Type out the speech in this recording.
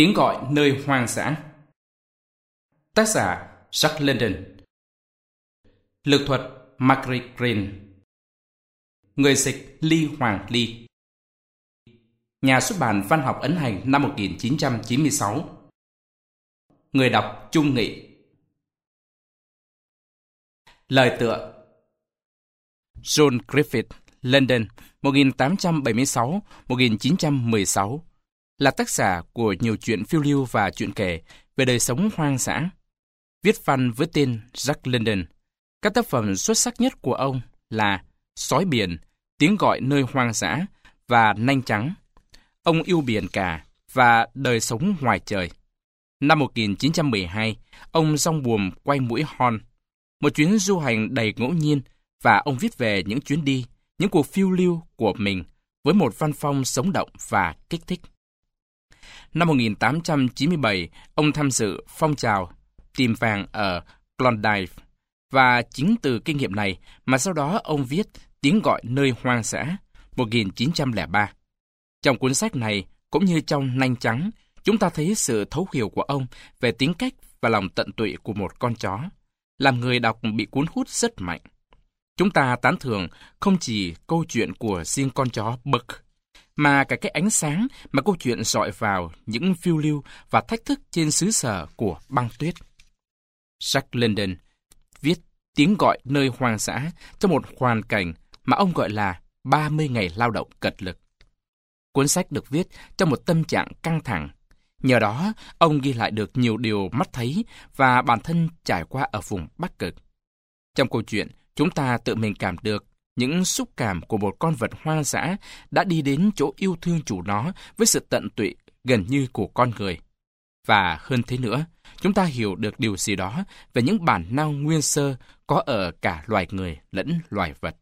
Tiếng gọi nơi hoang dã. Tác giả Jack London. Lực thuật Margaret Green. Người dịch Ly Hoàng Ly. Nhà xuất bản Văn học Ấn Hành năm 1996 Người đọc Trung Nghị. Lời tựa. John Griffith, London, 1876-1916 là tác giả của nhiều chuyện phiêu lưu và chuyện kể về đời sống hoang dã. Viết văn với tên Jack London. Các tác phẩm xuất sắc nhất của ông là Sói biển, Tiếng gọi nơi hoang dã và Nanh trắng. Ông yêu biển cả và đời sống ngoài trời. Năm 1912, ông rong buồm quay mũi Hon, một chuyến du hành đầy ngẫu nhiên và ông viết về những chuyến đi, những cuộc phiêu lưu của mình với một văn phong sống động và kích thích. Năm 1897, ông tham dự phong trào tìm vàng ở Klondike và chính từ kinh nghiệm này mà sau đó ông viết Tiếng gọi nơi hoang dã 1903. Trong cuốn sách này, cũng như trong Nanh Trắng, chúng ta thấy sự thấu hiểu của ông về tính cách và lòng tận tụy của một con chó, làm người đọc bị cuốn hút rất mạnh. Chúng ta tán thưởng không chỉ câu chuyện của riêng con chó Buck, mà cả cái ánh sáng mà câu chuyện dọi vào những phiêu lưu và thách thức trên xứ sở của băng tuyết. Jack London viết tiếng gọi nơi hoang dã trong một hoàn cảnh mà ông gọi là 30 ngày lao động cật lực. Cuốn sách được viết trong một tâm trạng căng thẳng. Nhờ đó, ông ghi lại được nhiều điều mắt thấy và bản thân trải qua ở vùng Bắc Cực. Trong câu chuyện, chúng ta tự mình cảm được những xúc cảm của một con vật hoang dã đã đi đến chỗ yêu thương chủ nó với sự tận tụy gần như của con người. Và hơn thế nữa, chúng ta hiểu được điều gì đó về những bản năng nguyên sơ có ở cả loài người lẫn loài vật.